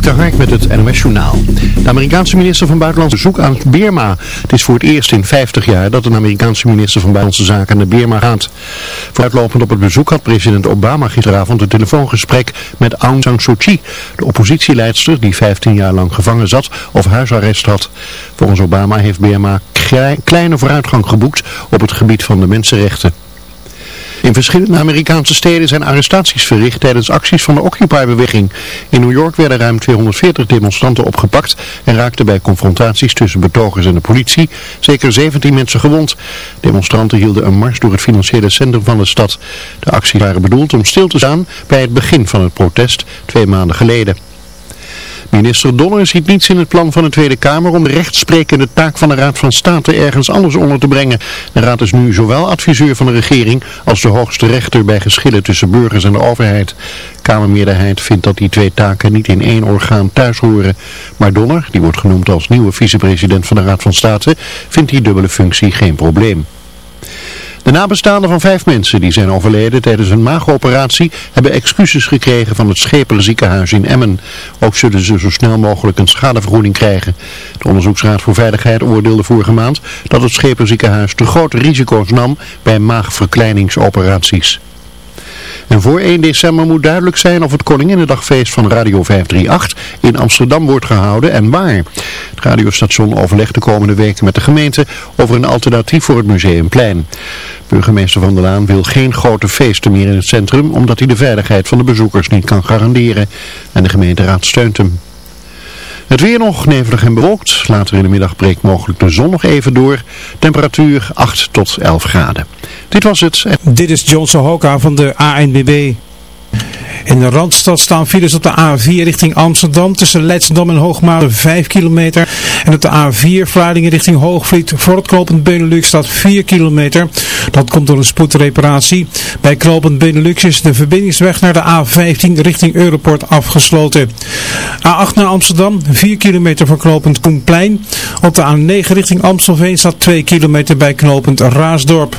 Dik de Hark met het NOS Journaal. De Amerikaanse minister van Buitenlandse Zoek aan Birma. Het is voor het eerst in 50 jaar dat een Amerikaanse minister van Buitenlandse Zaken naar Birma gaat. Vooruitlopend op het bezoek had president Obama gisteravond een telefoongesprek met Aung San Suu Kyi, de oppositieleidster die 15 jaar lang gevangen zat of huisarrest had. Volgens Obama heeft Birma kleine vooruitgang geboekt op het gebied van de mensenrechten. In verschillende Amerikaanse steden zijn arrestaties verricht tijdens acties van de Occupy-beweging. In New York werden ruim 240 demonstranten opgepakt en raakten bij confrontaties tussen betogers en de politie zeker 17 mensen gewond. Demonstranten hielden een mars door het financiële centrum van de stad. De acties waren bedoeld om stil te staan bij het begin van het protest twee maanden geleden. Minister Donner ziet niets in het plan van de Tweede Kamer om de rechtsprekende taak van de Raad van State ergens anders onder te brengen. De Raad is nu zowel adviseur van de regering als de hoogste rechter bij geschillen tussen burgers en de overheid. Kamermeerderheid vindt dat die twee taken niet in één orgaan thuis horen. Maar Donner, die wordt genoemd als nieuwe vicepresident van de Raad van State, vindt die dubbele functie geen probleem. De nabestaanden van vijf mensen die zijn overleden tijdens een maagoperatie hebben excuses gekregen van het Schepelen ziekenhuis in Emmen. Ook zullen ze zo snel mogelijk een schadevergoeding krijgen. De Onderzoeksraad voor Veiligheid oordeelde vorige maand dat het Schepelen ziekenhuis te grote risico's nam bij maagverkleiningsoperaties. En voor 1 december moet duidelijk zijn of het Koninginnedagfeest van Radio 538 in Amsterdam wordt gehouden en waar. Het radiostation overlegt de komende weken met de gemeente over een alternatief voor het Museumplein. Burgemeester Van der Laan wil geen grote feesten meer in het centrum omdat hij de veiligheid van de bezoekers niet kan garanderen. En de gemeenteraad steunt hem. Het weer nog nevelig en bewolkt. Later in de middag breekt mogelijk de zon nog even door. Temperatuur 8 tot 11 graden. Dit was het. Dit is John Sohoka van de ANBB. In de Randstad staan files op de A4 richting Amsterdam tussen Leidschendam en Hoogmade 5 kilometer. En op de A4 Vlaardingen richting Hoogvliet voor het knooppunt Benelux staat 4 kilometer. Dat komt door een spoedreparatie. Bij knooppunt Benelux is de verbindingsweg naar de A15 richting Europort afgesloten. A8 naar Amsterdam 4 kilometer voor knooppunt Koenplein. Op de A9 richting Amstelveen staat 2 kilometer bij knooppunt Raasdorp.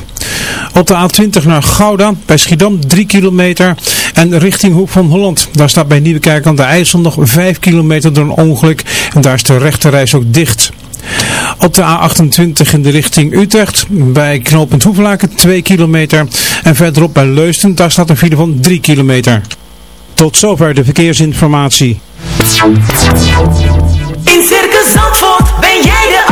Op de A20 naar Gouda bij Schiedam 3 kilometer. En richting Hoek van Holland. Daar staat bij Nieuwekerk aan de IJssel nog 5 kilometer door een ongeluk. En daar is de rechterreis ook dicht. Op de A28 in de richting Utrecht bij knooppunt Hoevelaken 2 kilometer. En verderop bij Leusden, daar staat een file van 3 kilometer. Tot zover de verkeersinformatie. In Circus Zandvoort ben jij de.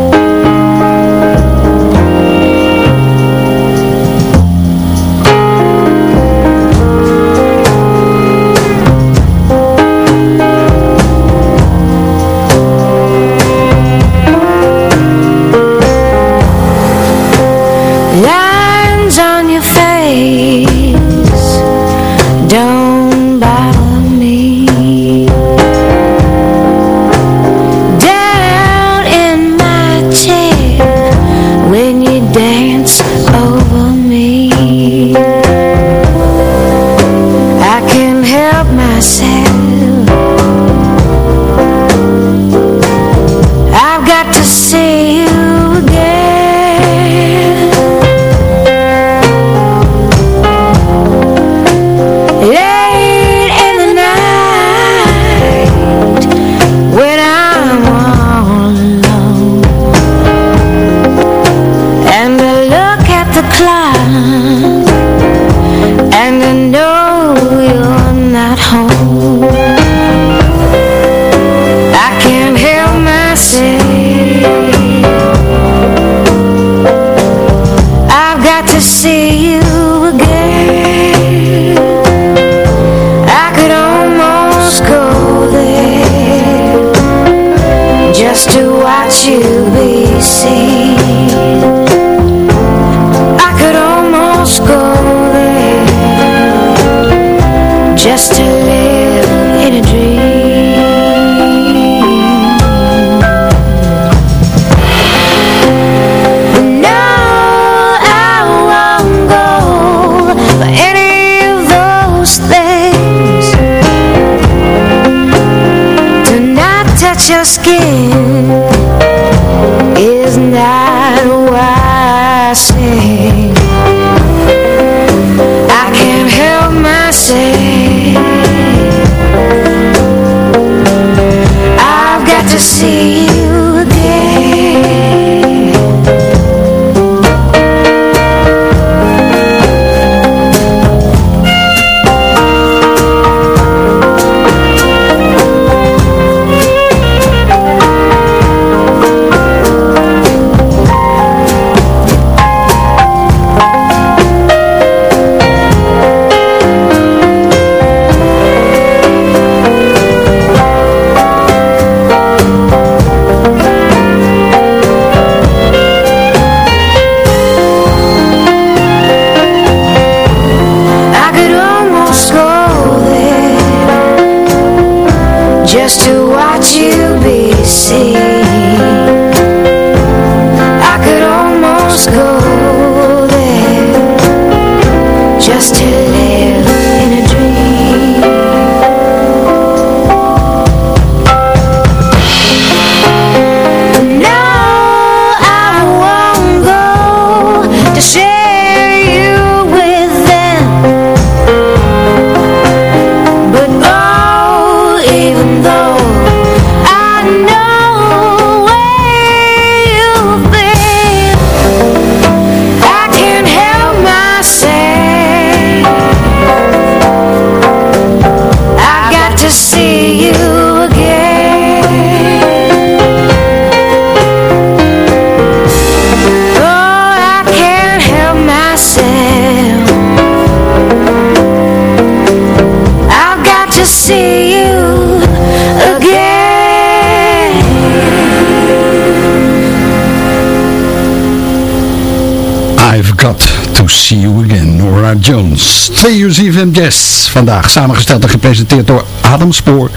See you again, Nora Jones. Twee uur ZFM Jazz. Vandaag samengesteld en gepresenteerd door Adam Spoor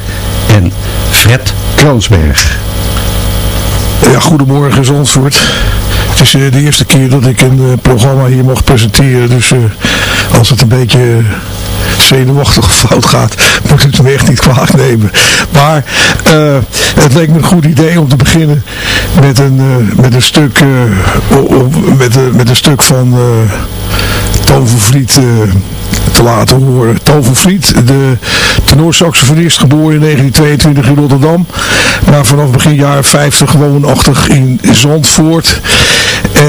en Fred Kroonsberg. Ja, goedemorgen Zandvoort. Het is eh, de eerste keer dat ik een eh, programma hier mag presenteren. Dus eh, als het een beetje zenuwachtig fout gaat, moet je het me echt niet kwalijk nemen. Maar eh, het leek me een goed idee om te beginnen met een, eh, met een stuk, eh, met, een- met een stuk van Toon van Vliet eh, te laten horen. Toon van Vliet, de tenorsaxofonist, geboren in 1922 in Rotterdam. Maar vanaf begin jaren 50 woonachtig in Zandvoort.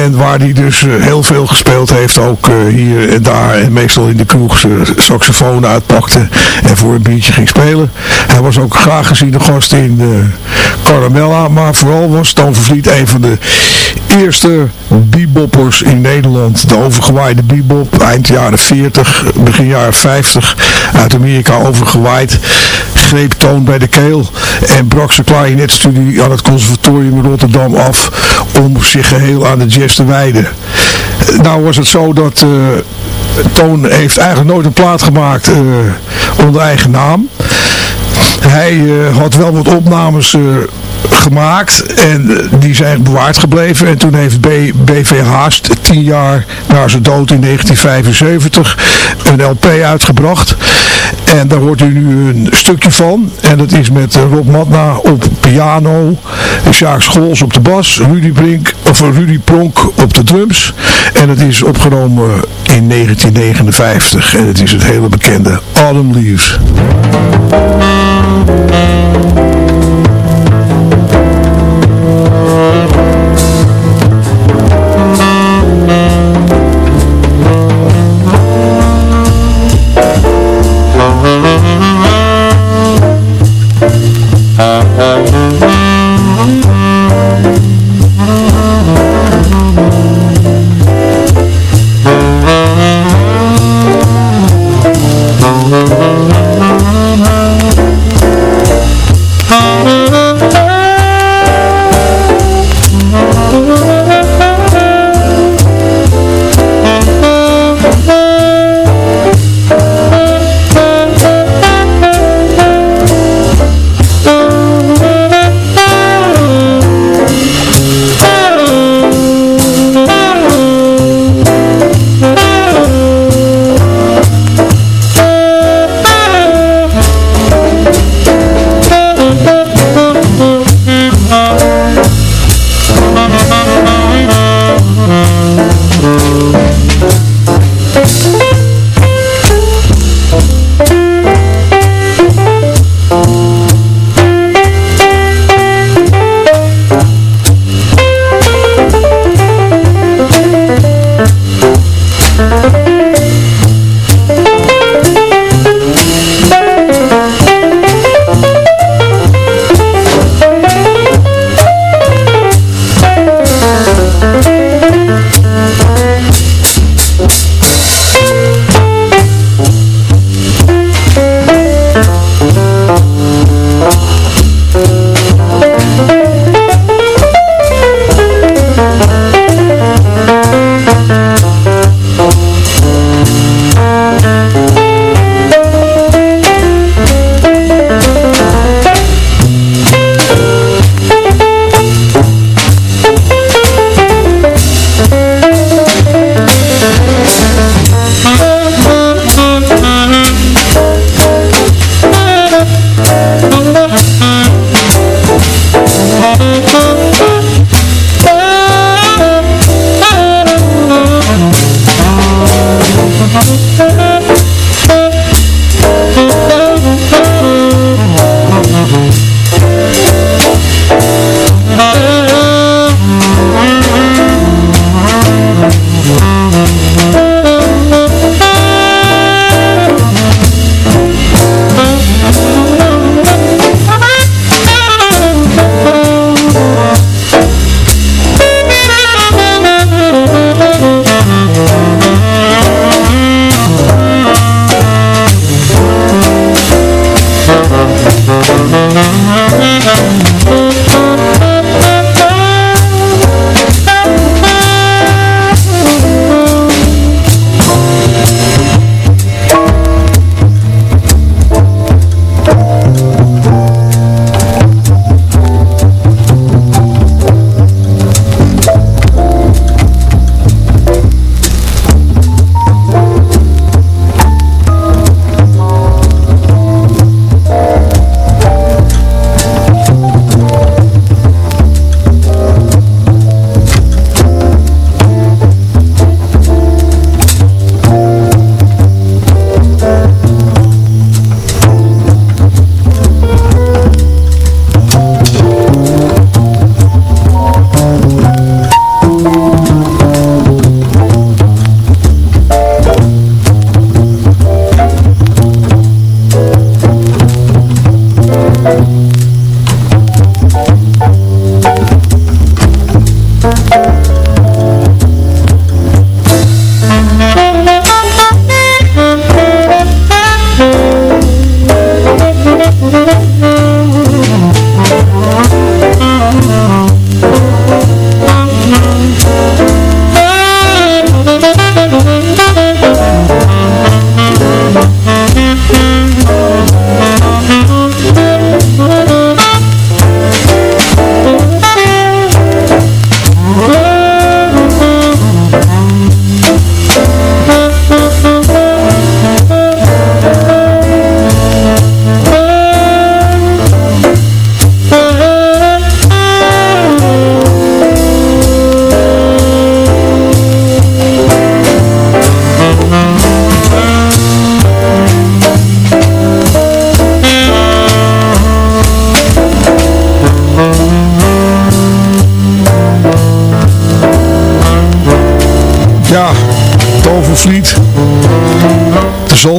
En waar hij dus eh, heel veel gespeeld heeft, ook eh, hier en daar. En meestal in de kroeg zijn saxofoon uitpakte en voor een biertje ging spelen. Hij was ook graag geziene gast in eh, Caramella. Maar vooral was Toon van Vliet een van de eerste beboppers in Nederland. De overgewaaide bebop, eind jaren 40, begin jaren 50, uit Amerika overgewaaid. Greep Toon bij de keel en brak zijn klarinetstudie aan het conservatorium in Rotterdam af om zich geheel aan de jazz te wijden. Nou was het zo dat eh, Toon heeft eigenlijk nooit een plaat gemaakt eh, onder eigen naam. Hij eh, had wel wat opnames gemaakt en eh, die zijn bewaard gebleven. En toen heeft B, BV Haast tien jaar na zijn dood in 1975 een LP uitgebracht. En daar hoort u nu een stukje van. En dat is met eh, Rob Matna op piano, Sjaak Scholz op de bas, Rudy, Brink, of eh, Rudy Pronk op de drums. En het is opgenomen in 1959. En het is het hele bekende Autumn Leaves.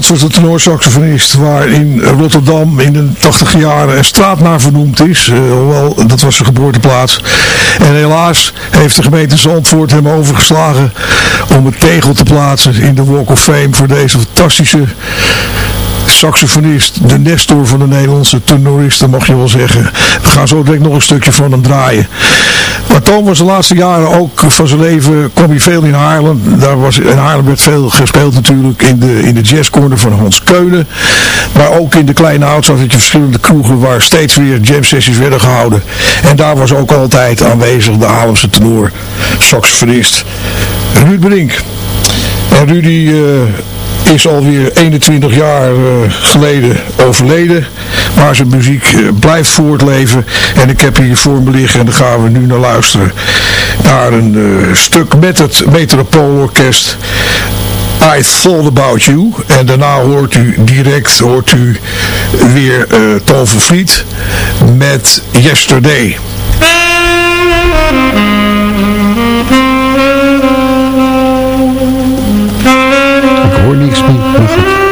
De Zandvoortse tenorsaxofonist waar in Rotterdam in de 80 jaren een straat naar vernoemd is. Hoewel, dat was zijn geboorteplaats. En helaas heeft de gemeente Zandvoort hem overgeslagen om het tegel te plaatsen in de Walk of Fame voor deze fantastische saxofonist, de Nestor van de Nederlandse tenoristen mag je wel zeggen. We gaan zo direct nog een stukje van hem draaien. Toon was de laatste jaren ook van zijn leven, kwam hij veel in Haarlem. Daar was, in Haarlem werd veel gespeeld natuurlijk in de, in de jazzcorner van Hans Keunen. Maar ook in de kleine oudstad had je verschillende kroegen waar steeds weer jam sessies werden gehouden. En daar was ook altijd aanwezig de Haarlemse tenor, saxofonist Ruud Brink. En Rudy uh, is alweer 21 jaar uh, geleden overleden. Maar zijn muziek uh, blijft voortleven. En ik heb hier voor me liggen, en daar gaan we nu naar luisteren, naar een uh, stuk met het Metropoolorkest. I Thought About You. En daarna hoort u direct hoort u weer uh, Toon Vliet met Yesterday. Ik hoor niks meer.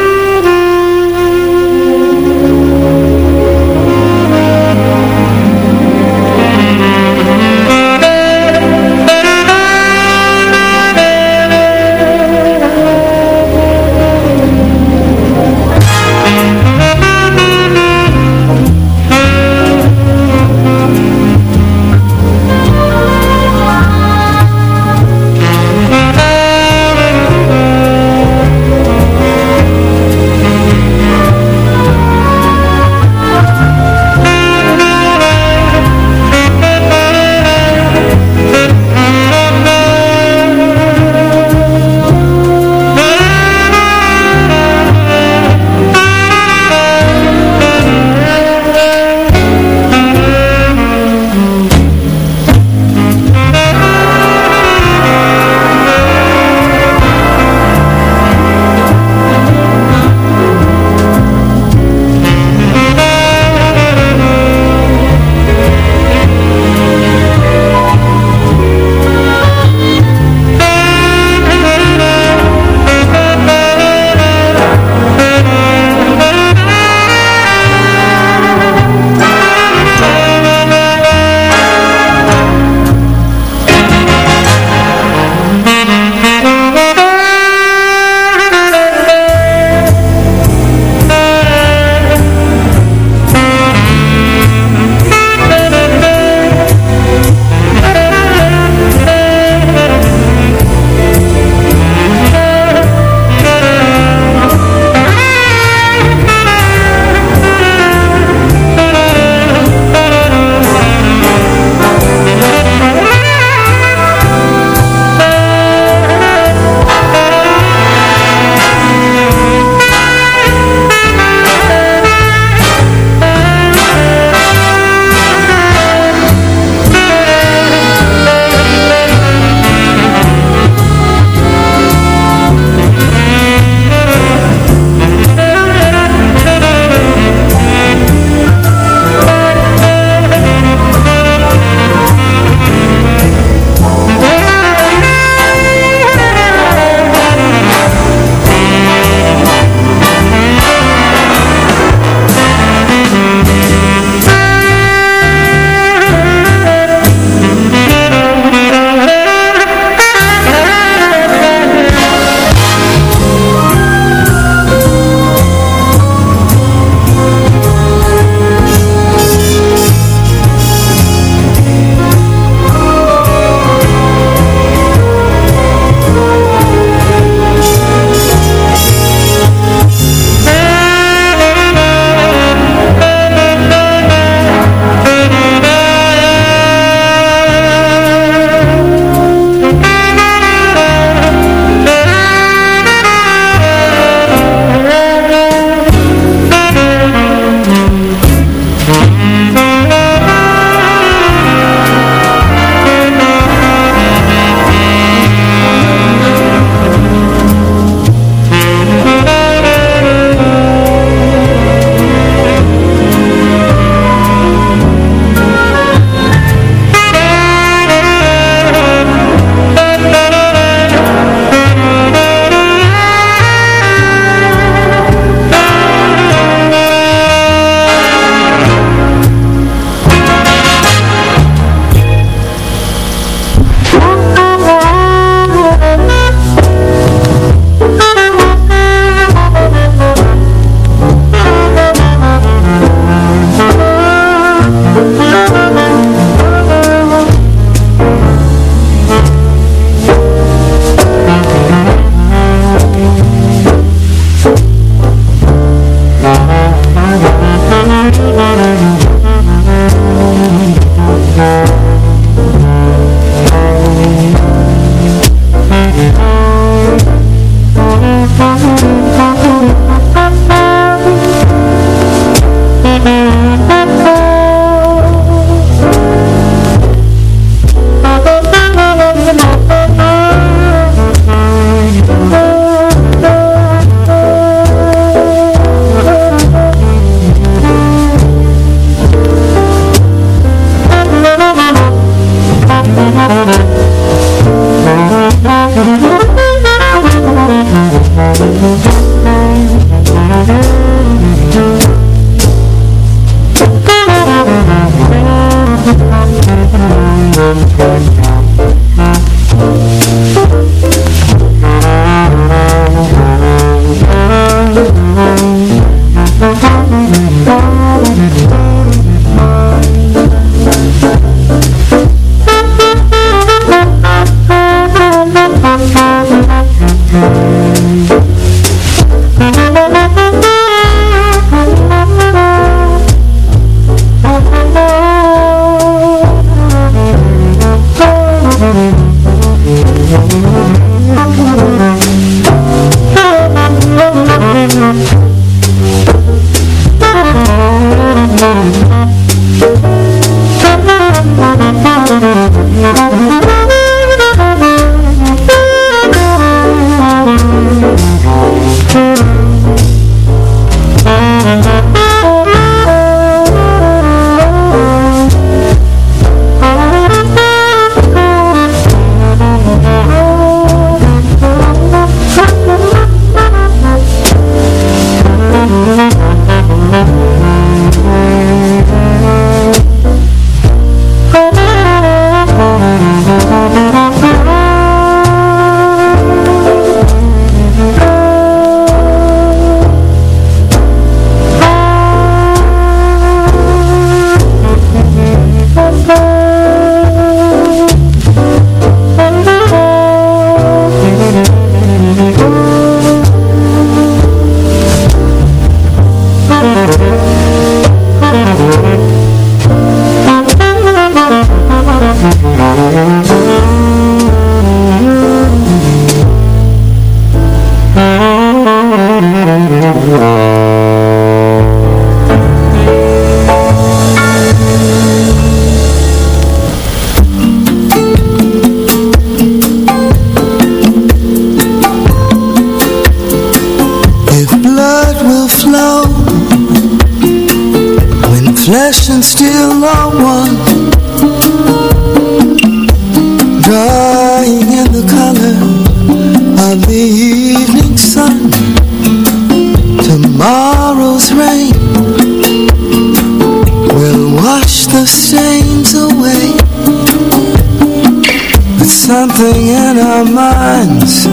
Something in our minds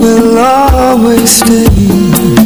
will always stay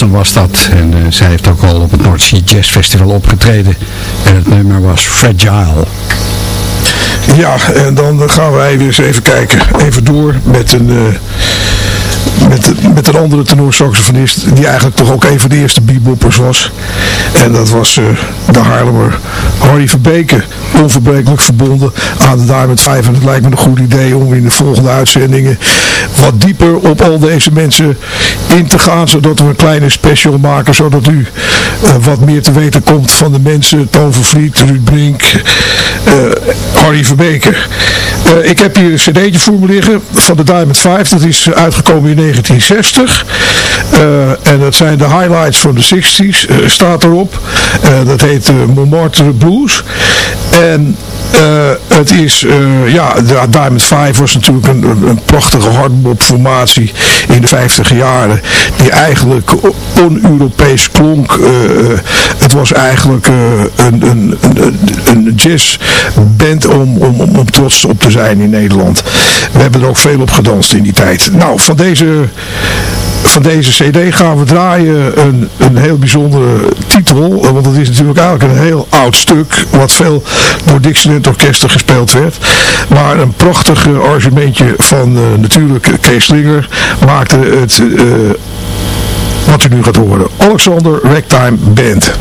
Was dat. En eh, zij heeft ook al op het North Sea Jazz Festival opgetreden. En het nummer was Fragile. Ja, en dan gaan wij weer eens even kijken. Even door met een... eh, met, met een andere tenorsaxofonist die eigenlijk toch ook een van de eerste beboppers was. En dat was eh, de Haarlemmer Harry Verbeke. Onverbrekelijk verbonden aan de Diamond 5. En het lijkt me een goed idee om in de volgende uitzendingen wat dieper op al deze mensen in te gaan. Zodat we een kleine special maken. Zodat u eh, wat meer te weten komt van de mensen. Toon van Vliet, Ruud Brink, eh, Harry Verbeke. Eh, ik heb hier een cd'tje voor me liggen van de Diamond 5. Dat is uitgekomen in 1960. Eh, en dat zijn de highlights van de 60s. eh, staat erop. Dat heet Montmartre Blues. En eh, het is, eh, ja, Diamond 5 was natuurlijk een, een, prachtige hardbop formatie in de 50 jaren. Die eigenlijk on-Europees klonk. Eh, het was eigenlijk een, een, een, een jazzband om, om, om trots op te zijn in Nederland. We hebben er ook veel op gedanst in die tijd. Nou, van deze van deze cd gaan we draaien een, een heel bijzondere titel. Want het is natuurlijk eigenlijk een heel oud stuk. Wat veel door Dixieland Orkesten gespeeld werd. Maar een prachtig eh, arrangementje van eh, natuurlijk Kees Slinger maakte het... eh, wat u nu gaat horen. Alexander Ragtime Band.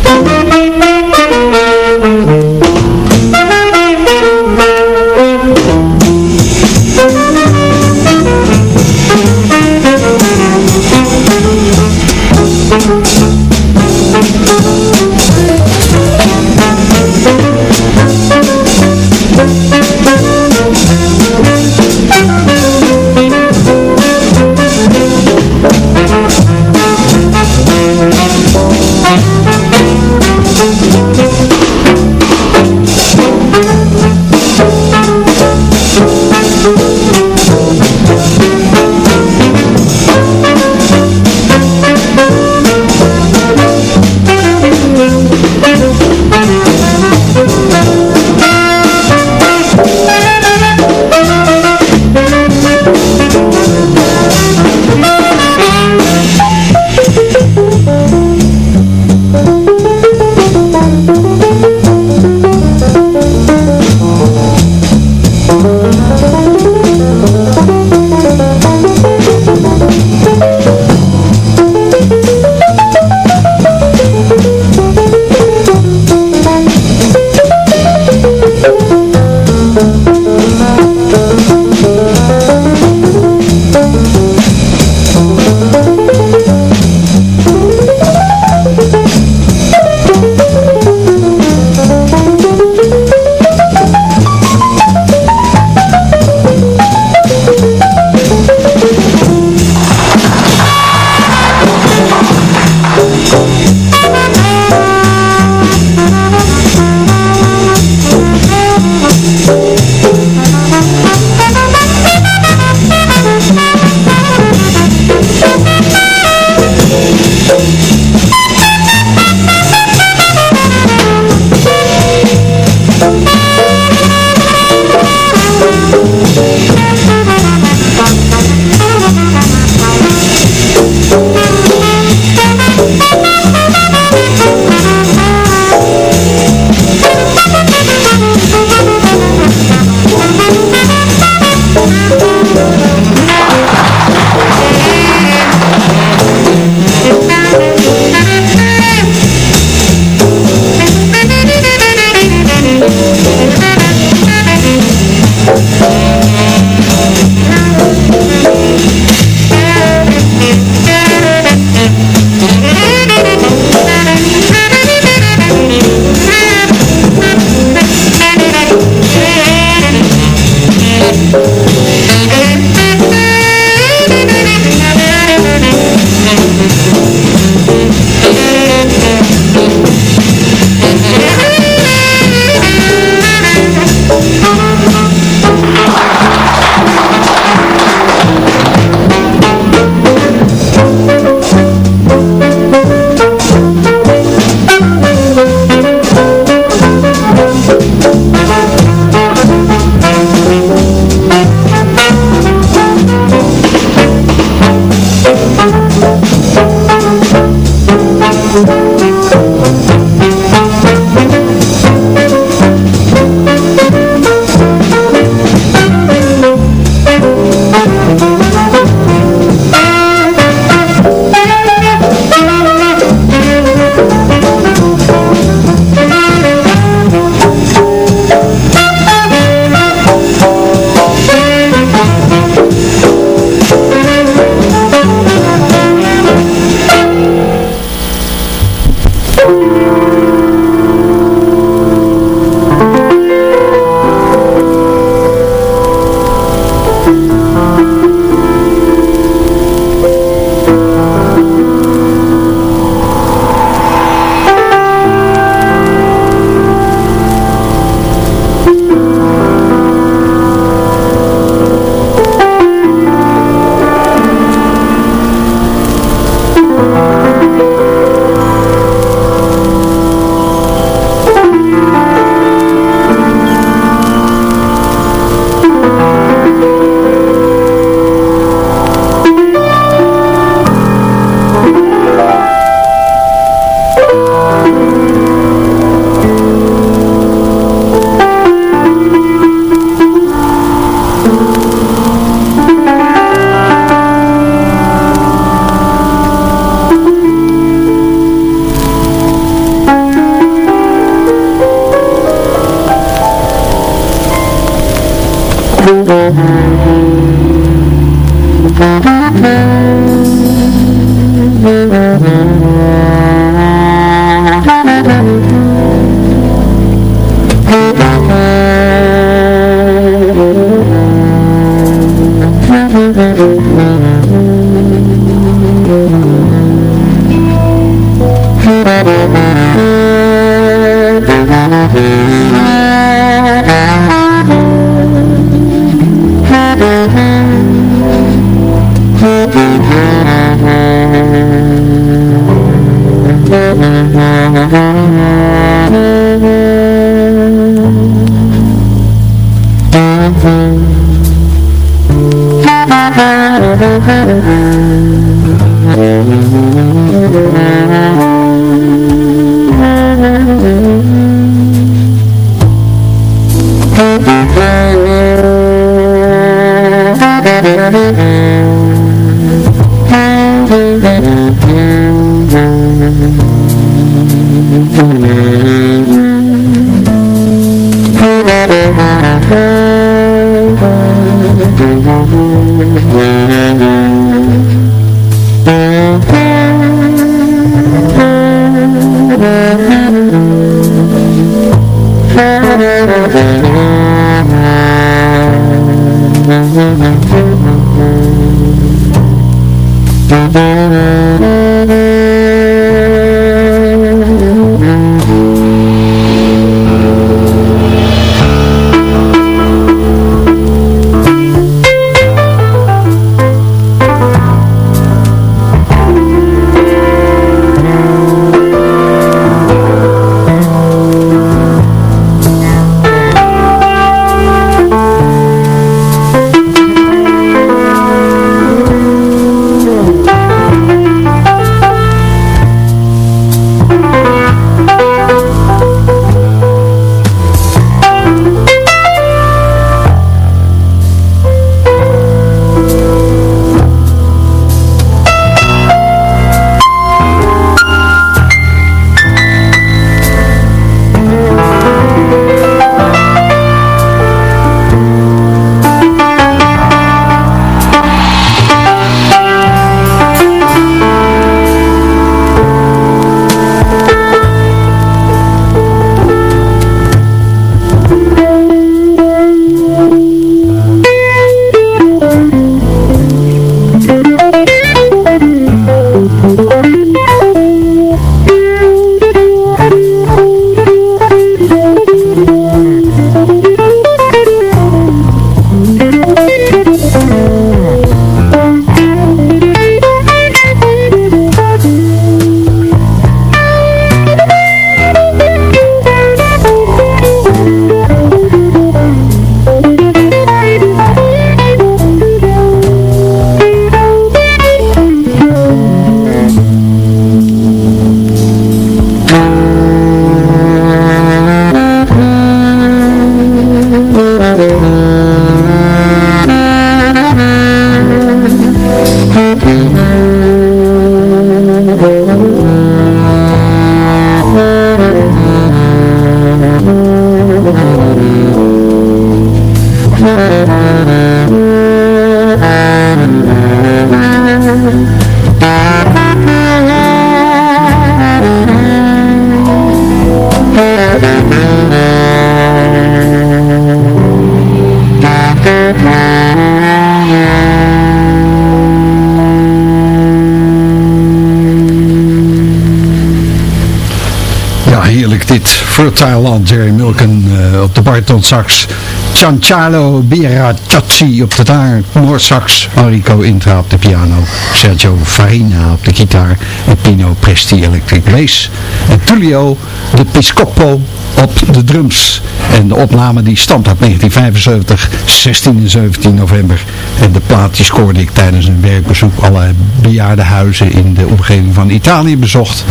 Thailand, Jerry Milken. Uh, op de bariton sax. Giancarlo Biracciacci op de taar, Noorsax, Enrico Intra op de piano, Sergio Farina op de gitaar en Pino Presti electric bass. En Tullio de Piscopo op de drums. En de opname die stamt uit 1975, 16 en 17 november. En de plaat die scoorde ik tijdens een werkbezoek alle bejaardenhuizen in de omgeving van Italië bezocht.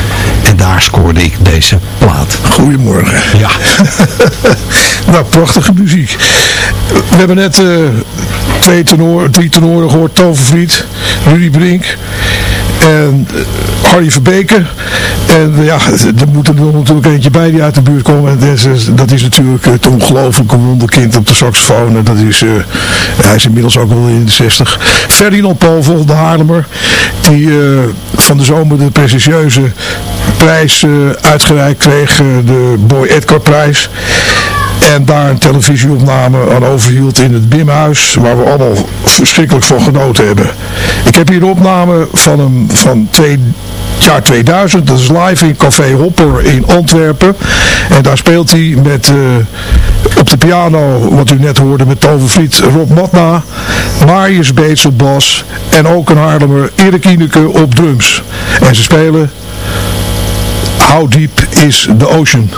En daar scoorde ik deze plaat. Goedemorgen. Ja. nou, prachtige muziek. We hebben net uh, twee tenoren, drie tenoren gehoord. Tovervliet, Rudy Brink en uh, Harry Verbeke. En uh, ja, er moet er natuurlijk eentje bij die uit de buurt komen. En dat is, natuurlijk het ongelooflijke wonderkind op de saxofoon. En dat is, hij is inmiddels ook wel in de 60. Ferdinand Povel, de Haarlemmer. Die van de zomer de prestigieuze prijs uitgereikt kreeg. de Boy Edgar prijs. En daar een televisieopname aan overhield in het Bimhuis. Waar we allemaal verschrikkelijk van genoten hebben. Ik heb hier een opname van hem van jaar 2000. Dat is live in Café Hopper in Antwerpen. En daar speelt hij met uh, op de piano, wat u net hoorde, met tovervliet Rob Matna. Marius Beets op bas. En ook een Haarlemmer Erik Ineke op drums. En ze spelen How Deep is the Ocean.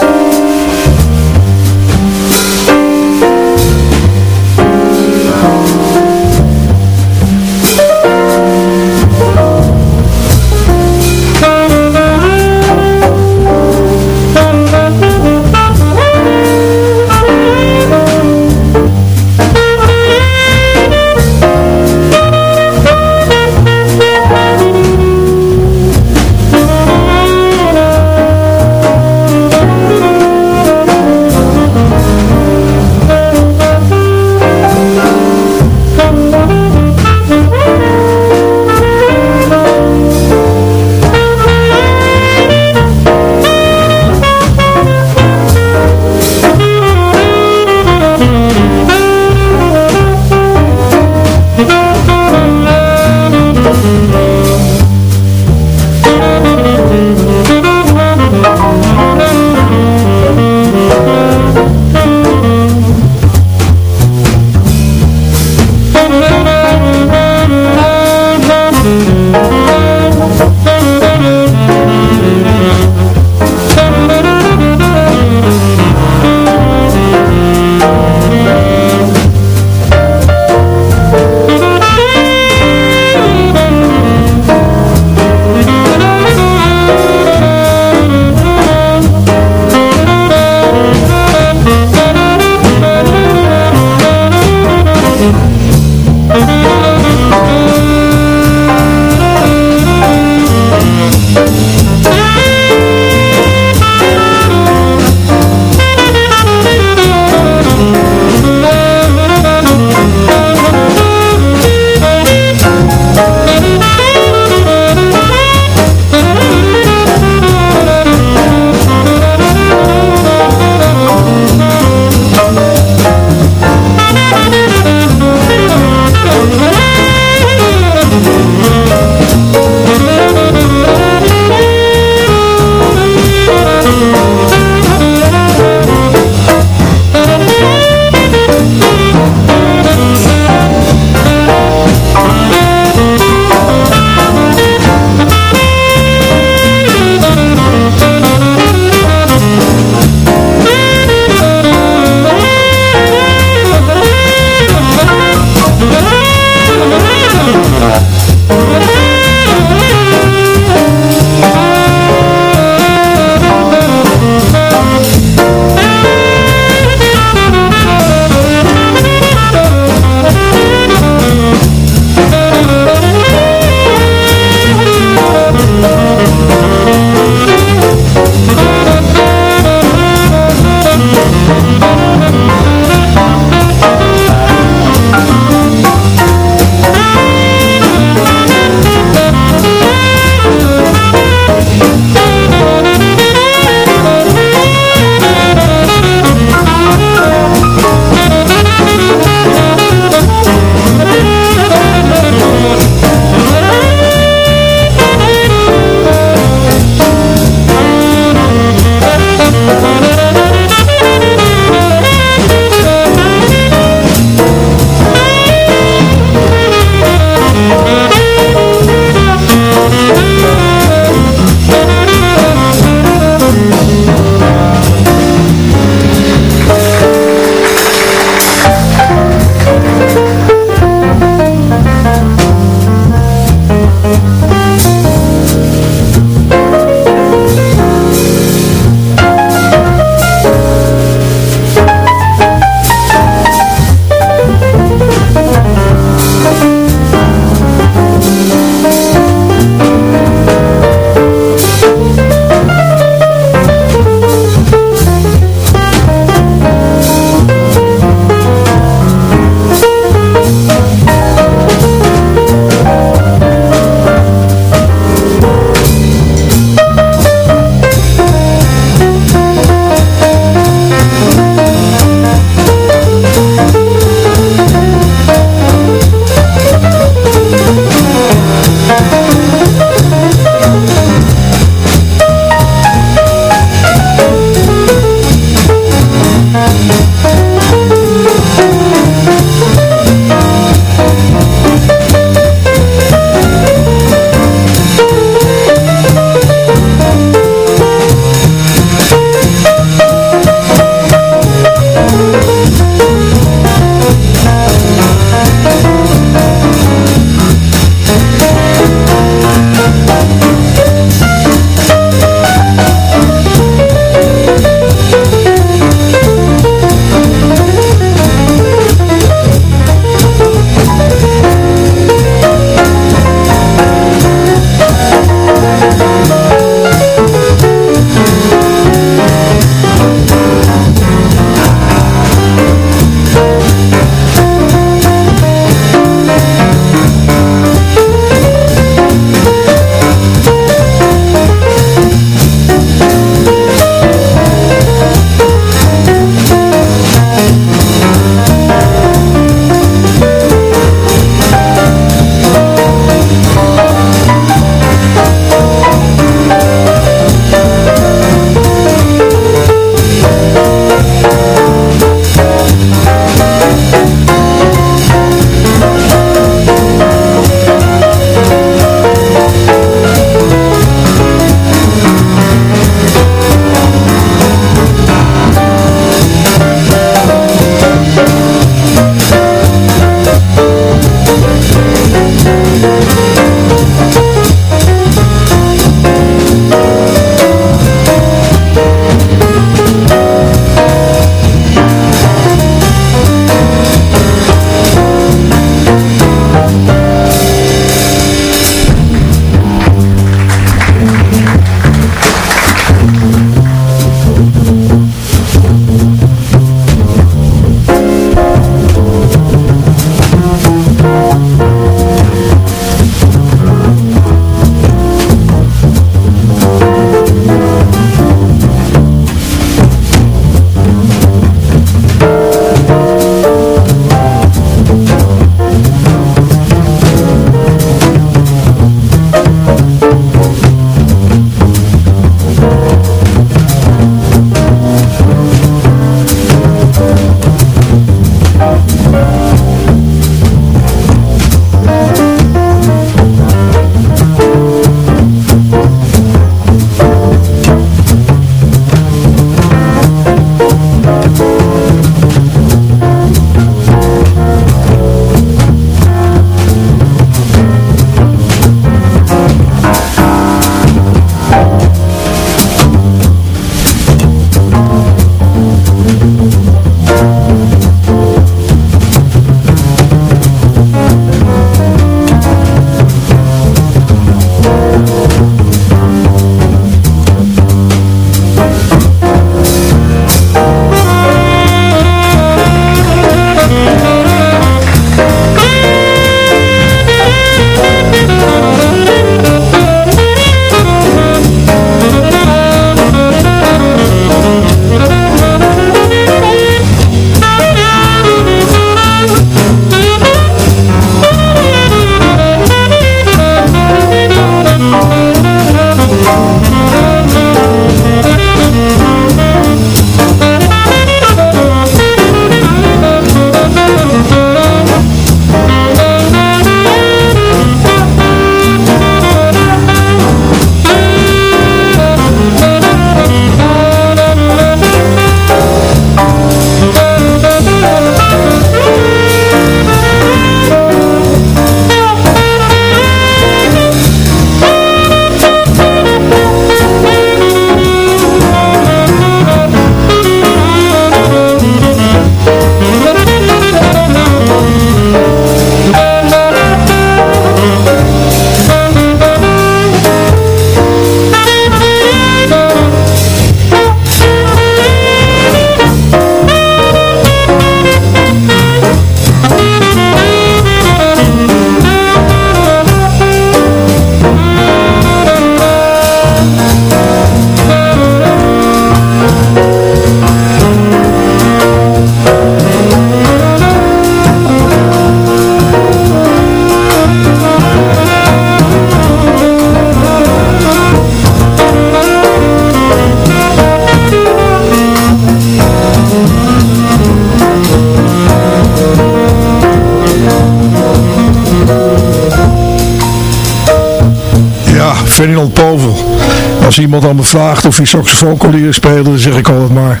Ferdinand Povel. Als iemand aan me vraagt of hij saxofoon kon leren spelen, dan zeg ik altijd maar,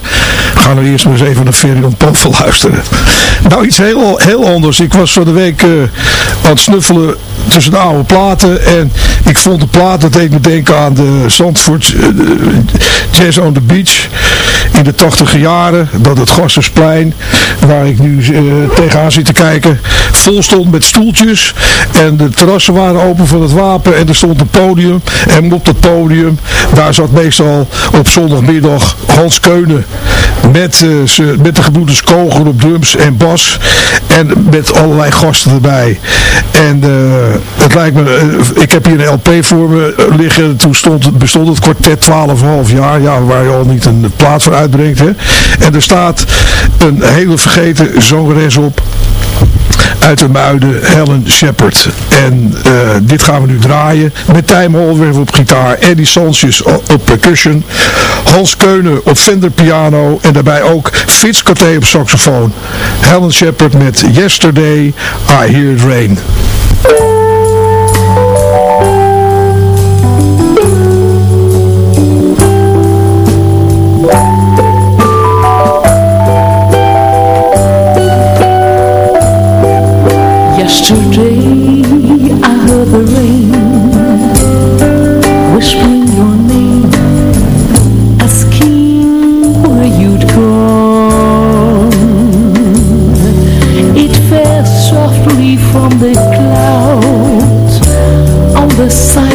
ga nou eerst maar eens even naar Ferdinand Povel luisteren. Nou, iets heel, heel anders. Ik was van de week uh, aan het snuffelen tussen de oude platen en ik vond de plaat, dat deed me denken aan de Zandvoort uh, Jazz on the Beach in de tachtige jaren, dat het Gassersplein, waar ik nu uh, tegenaan zit te kijken, vol stond met stoeltjes. En de terrassen waren open van het wapen en er stond een podium. En op dat podium, daar zat meestal op zondagmiddag Hans Keunen met, uh, met de gebroeders Kogel op drums en bas en met allerlei gasten erbij. En uh, het lijkt me, ik heb hier een LP voor me liggen, toen stond, bestond het kwartet 12,5 jaar, ja, waar je al niet een plaat voor uitbrengt. Hè? En er staat een hele vergeten zangeres op uit de muiden Helen Shepard. En uh, dit gaan we nu draaien met Tijm Holwerf op gitaar, Eddie Sanchez op percussion, Hans Keunen op Fender piano en daarbij ook Fitz Coté op saxofoon. Helen Shepard met Yesterday I Hear It Rain. Yesterday I heard the rain whispering your name, asking where you'd gone. It fell softly from the clouds on the.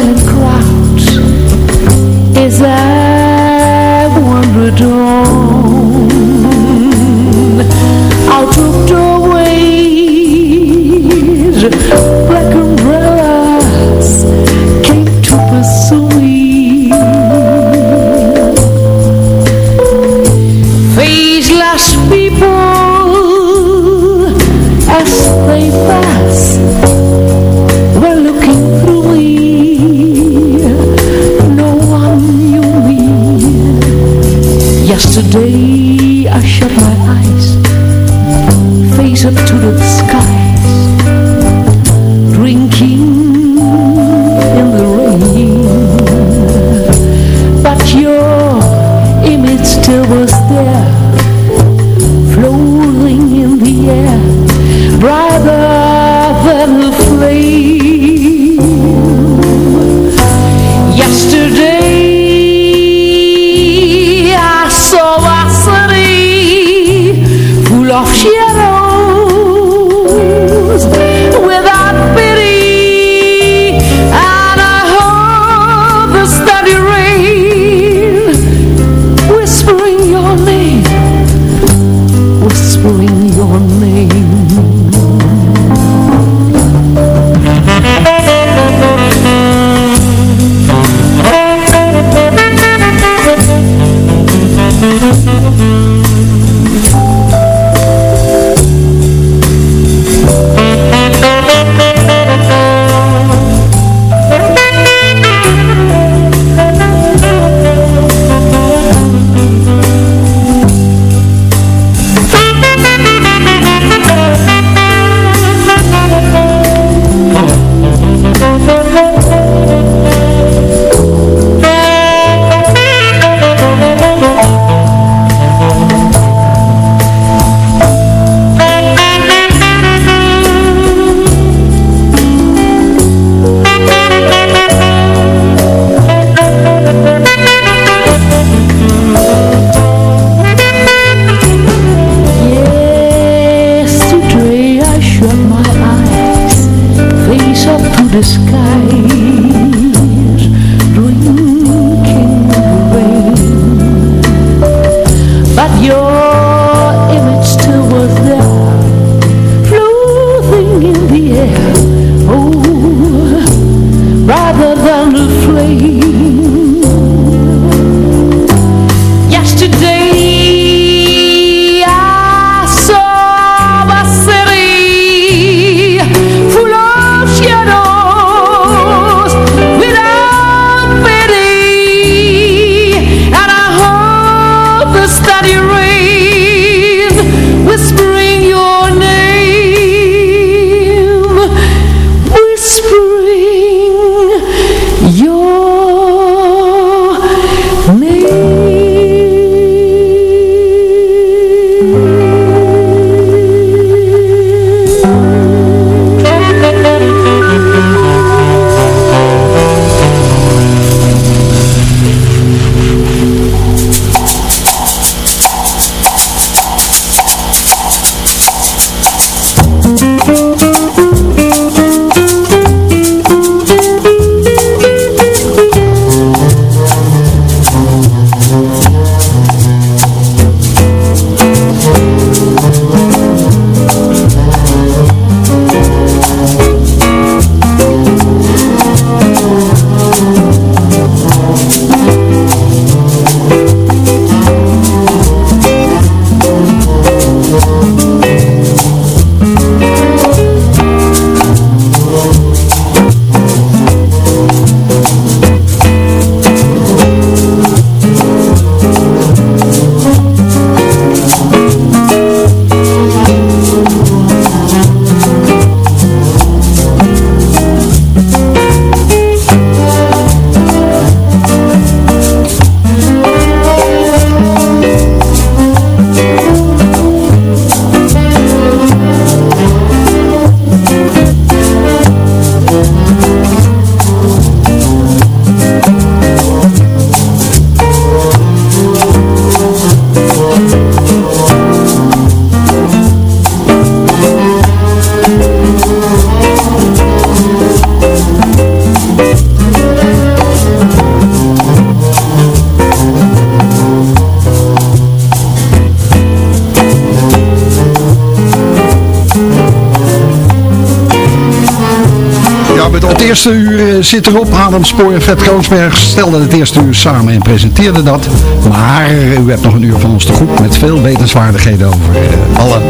Zit erop. Adam Spoor en Fred Kroonsberg stelden het eerste uur samen en presenteerden dat. Maar u hebt nog een uur van ons te goed met veel wetenswaardigheden over eh, alle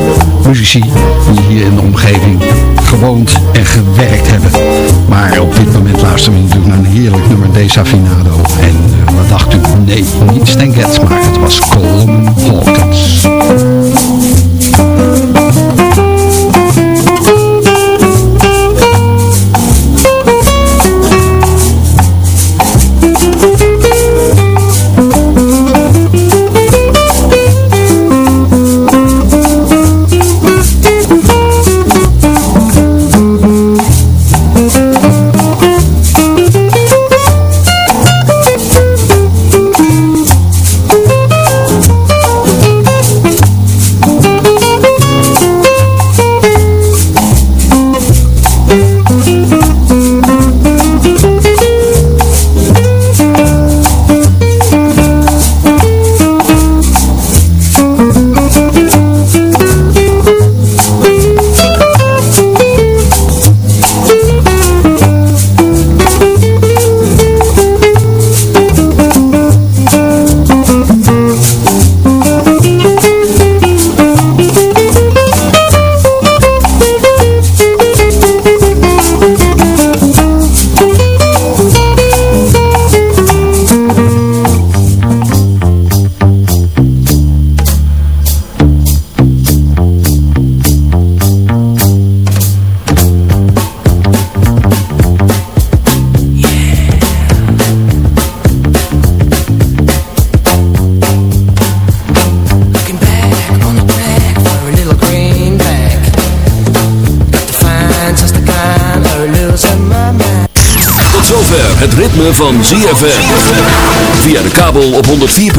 muzici die hier in de omgeving gewoond en gewerkt hebben. Maar op dit moment luisteren we natuurlijk naar een heerlijk nummer Desafinado. En eh, wat dacht u? Nee, niet Stan Getz, maar het was Coleman Hawkins.